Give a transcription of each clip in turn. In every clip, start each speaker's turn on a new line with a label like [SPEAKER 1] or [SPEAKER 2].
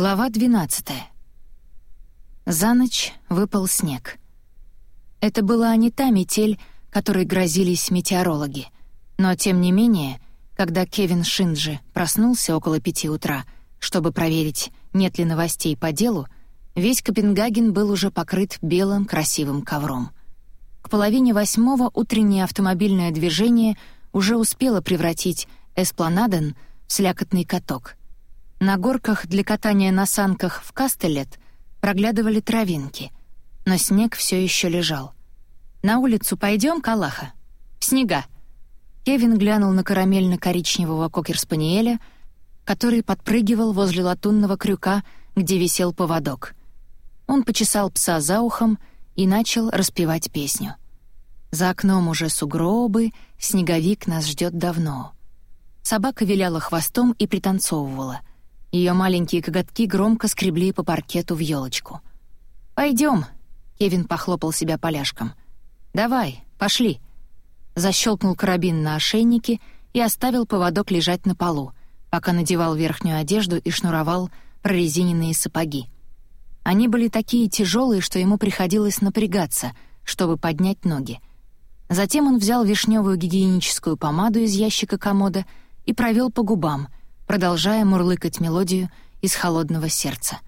[SPEAKER 1] Глава 12. За ночь выпал снег. Это была не та метель, которой грозились метеорологи. Но, тем не менее, когда Кевин Шинджи проснулся около пяти утра, чтобы проверить, нет ли новостей по делу, весь Копенгаген был уже покрыт белым красивым ковром. К половине восьмого утреннее автомобильное движение уже успело превратить Эспланаден в слякотный каток — на горках для катания на санках в Кастелет проглядывали травинки, но снег все еще лежал. «На улицу пойдем, Калаха?» «Снега!» Кевин глянул на карамельно-коричневого кокер-спаниеля, который подпрыгивал возле латунного крюка, где висел поводок. Он почесал пса за ухом и начал распевать песню. «За окном уже сугробы, снеговик нас ждет давно». Собака виляла хвостом и пританцовывала — ее маленькие коготки громко скребли по паркету в елочку. Пойдем, Кевин похлопал себя поляшком. «Давай, пошли!» Защелкнул карабин на ошейнике и оставил поводок лежать на полу, пока надевал верхнюю одежду и шнуровал прорезиненные сапоги. Они были такие тяжелые, что ему приходилось напрягаться, чтобы поднять ноги. Затем он взял вишневую гигиеническую помаду из ящика комода и провел по губам — продолжая мурлыкать мелодию из холодного сердца.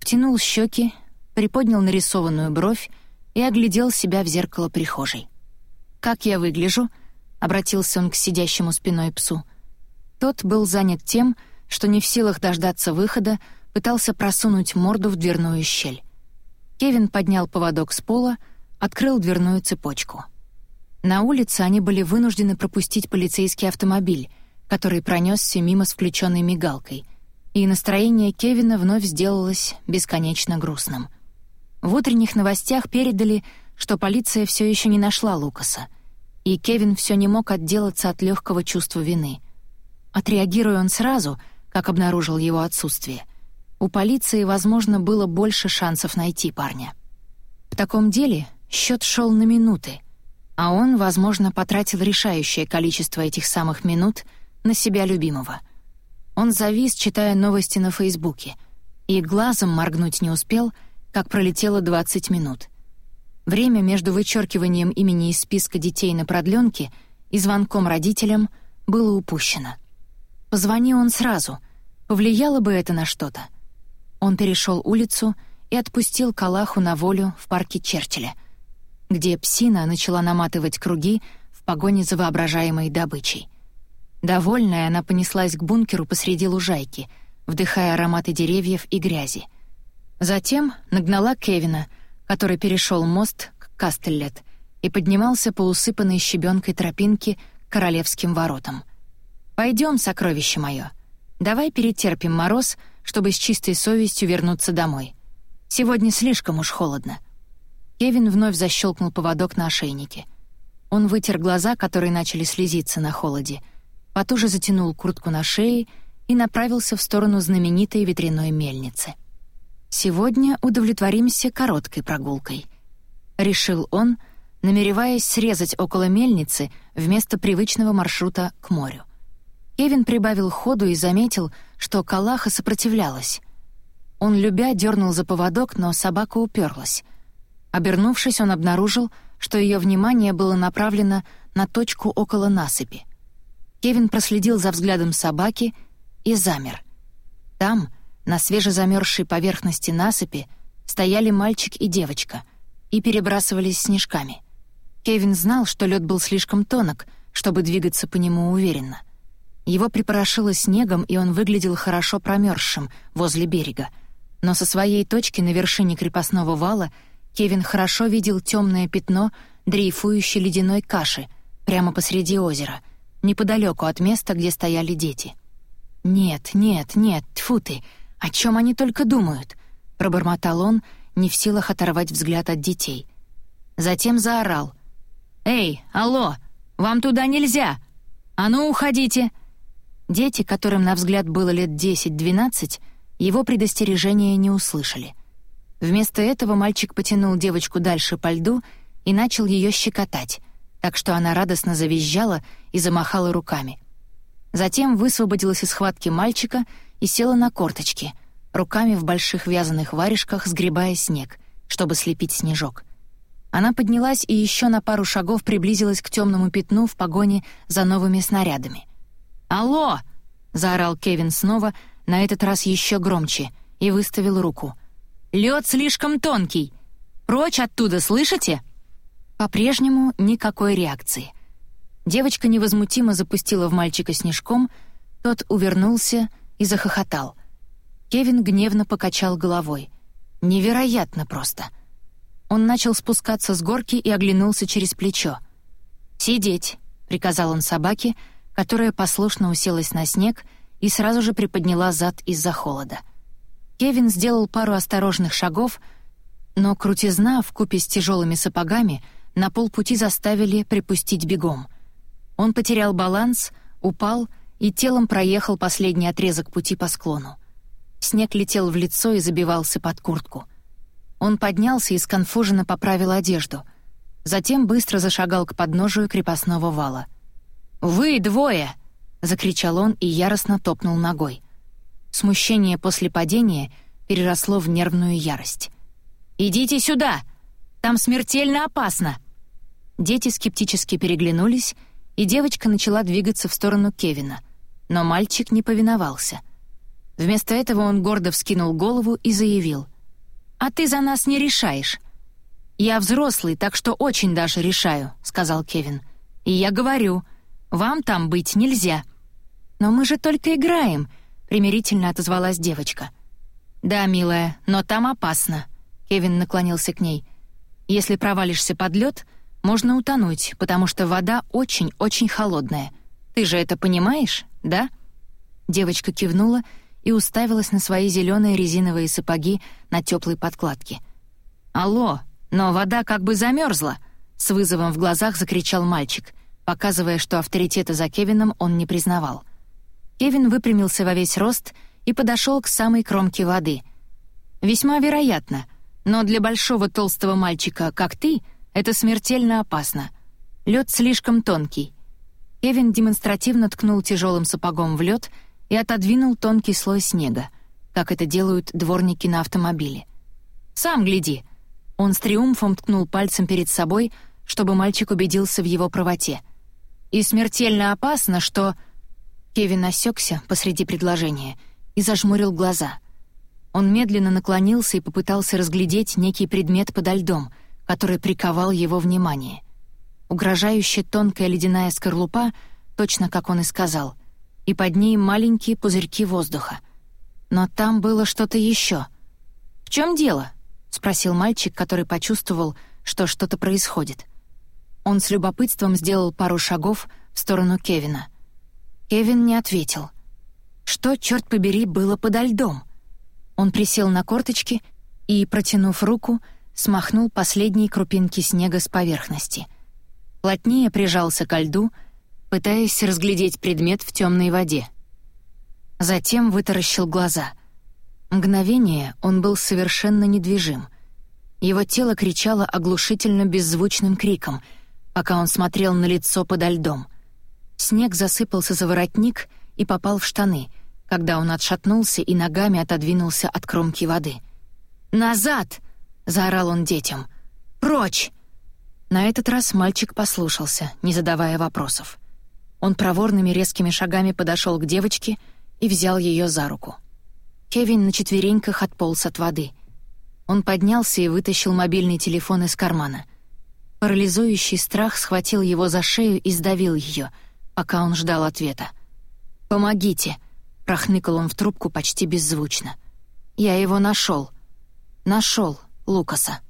[SPEAKER 1] Втянул щеки, приподнял нарисованную бровь и оглядел себя в зеркало прихожей. «Как я выгляжу?» — обратился он к сидящему спиной псу. Тот был занят тем, что не в силах дождаться выхода, пытался просунуть морду в дверную щель. Кевин поднял поводок с пола, открыл дверную цепочку. На улице они были вынуждены пропустить полицейский автомобиль — который пронесся мимо с включенной мигалкой, и настроение Кевина вновь сделалось бесконечно грустным. В утренних новостях передали, что полиция все еще не нашла Лукаса, и Кевин все не мог отделаться от легкого чувства вины. Отреагируя он сразу, как обнаружил его отсутствие, у полиции, возможно, было больше шансов найти парня. В таком деле счет шел на минуты, а он, возможно, потратил решающее количество этих самых минут — на себя любимого. Он завис, читая новости на Фейсбуке, и глазом моргнуть не успел, как пролетело 20 минут. Время между вычеркиванием имени из списка детей на продленке и звонком родителям было упущено. Позвони он сразу, повлияло бы это на что-то. Он перешел улицу и отпустил Калаху на волю в парке Черчилля, где псина начала наматывать круги в погоне за воображаемой добычей. Довольная, она понеслась к бункеру посреди лужайки, вдыхая ароматы деревьев и грязи. Затем нагнала Кевина, который перешел мост к Кастеллет и поднимался по усыпанной щебенкой тропинке к королевским воротам. Пойдем, сокровище мое. Давай перетерпим мороз, чтобы с чистой совестью вернуться домой. Сегодня слишком уж холодно». Кевин вновь защелкнул поводок на ошейнике. Он вытер глаза, которые начали слезиться на холоде — потуже затянул куртку на шее и направился в сторону знаменитой ветряной мельницы. «Сегодня удовлетворимся короткой прогулкой», — решил он, намереваясь срезать около мельницы вместо привычного маршрута к морю. Кевин прибавил ходу и заметил, что Калаха сопротивлялась. Он, любя, дернул за поводок, но собака уперлась. Обернувшись, он обнаружил, что ее внимание было направлено на точку около насыпи — Кевин проследил за взглядом собаки и замер. Там, на свежезамерзшей поверхности насыпи, стояли мальчик и девочка и перебрасывались снежками. Кевин знал, что лед был слишком тонок, чтобы двигаться по нему уверенно. Его припорошило снегом, и он выглядел хорошо промерзшим возле берега. Но со своей точки на вершине крепостного вала Кевин хорошо видел темное пятно дрейфующей ледяной каши прямо посреди озера — неподалеку от места, где стояли дети. «Нет, нет, нет, тьфу ты! О чем они только думают?» — пробормотал он, не в силах оторвать взгляд от детей. Затем заорал. «Эй, алло! Вам туда нельзя! А ну, уходите!» Дети, которым на взгляд было лет 10-12, его предостережения не услышали. Вместо этого мальчик потянул девочку дальше по льду и начал ее щекотать, так что она радостно завизжала и замахала руками. Затем высвободилась из схватки мальчика и села на корточки, руками в больших вязаных варежках сгребая снег, чтобы слепить снежок. Она поднялась и еще на пару шагов приблизилась к темному пятну в погоне за новыми снарядами. «Алло!» — заорал Кевин снова, на этот раз еще громче, и выставил руку. «Лед слишком тонкий! Прочь оттуда, слышите?» По-прежнему никакой реакции. Девочка невозмутимо запустила в мальчика снежком, тот увернулся и захохотал. Кевин гневно покачал головой. «Невероятно просто!» Он начал спускаться с горки и оглянулся через плечо. «Сидеть!» — приказал он собаке, которая послушно уселась на снег и сразу же приподняла зад из-за холода. Кевин сделал пару осторожных шагов, но крутизна в купе с тяжелыми сапогами на полпути заставили припустить бегом. Он потерял баланс, упал и телом проехал последний отрезок пути по склону. Снег летел в лицо и забивался под куртку. Он поднялся и сконфуженно поправил одежду. Затем быстро зашагал к подножию крепостного вала. «Вы двое!» — закричал он и яростно топнул ногой. Смущение после падения переросло в нервную ярость. «Идите сюда! Там смертельно опасно!» Дети скептически переглянулись, и девочка начала двигаться в сторону Кевина, но мальчик не повиновался. Вместо этого он гордо вскинул голову и заявил. «А ты за нас не решаешь». «Я взрослый, так что очень даже решаю», — сказал Кевин. «И я говорю, вам там быть нельзя». «Но мы же только играем», — примирительно отозвалась девочка. «Да, милая, но там опасно», — Кевин наклонился к ней. «Если провалишься под лед, можно утонуть, потому что вода очень-очень холодная. Ты же это понимаешь, да?» Девочка кивнула и уставилась на свои зеленые резиновые сапоги на теплой подкладке. «Алло, но вода как бы замерзла!» — с вызовом в глазах закричал мальчик, показывая, что авторитета за Кевином он не признавал. Кевин выпрямился во весь рост и подошел к самой кромке воды. «Весьма вероятно, но для большого толстого мальчика, как ты, — это смертельно опасно. Лед слишком тонкий. Кевин демонстративно ткнул тяжелым сапогом в лед и отодвинул тонкий слой снега, как это делают дворники на автомобиле. «Сам гляди!» Он с триумфом ткнул пальцем перед собой, чтобы мальчик убедился в его правоте. «И смертельно опасно, что...» Кевин осекся посреди предложения и зажмурил глаза. Он медленно наклонился и попытался разглядеть некий предмет подо льдом — который приковал его внимание. Угрожающе тонкая ледяная скорлупа, точно как он и сказал, и под ней маленькие пузырьки воздуха. Но там было что-то еще. «В чем дело?» — спросил мальчик, который почувствовал, что что-то происходит. Он с любопытством сделал пару шагов в сторону Кевина. Кевин не ответил. Что, черт побери, было подо льдом? Он присел на корточки и, протянув руку, — смахнул последние крупинки снега с поверхности. Плотнее прижался ко льду, пытаясь разглядеть предмет в темной воде. Затем вытаращил глаза. Мгновение он был совершенно недвижим. Его тело кричало оглушительно беззвучным криком, пока он смотрел на лицо подо льдом. Снег засыпался за воротник и попал в штаны, когда он отшатнулся и ногами отодвинулся от кромки воды. «Назад!» — заорал он детям. «Прочь!» На этот раз мальчик послушался, не задавая вопросов. Он проворными резкими шагами подошел к девочке и взял ее за руку. Кевин на четвереньках отполз от воды. Он поднялся и вытащил мобильный телефон из кармана. Парализующий страх схватил его за шею и сдавил ее, пока он ждал ответа. «Помогите!» — прохныкал он в трубку почти беззвучно. «Я его нашел. Нашел. Лукаса.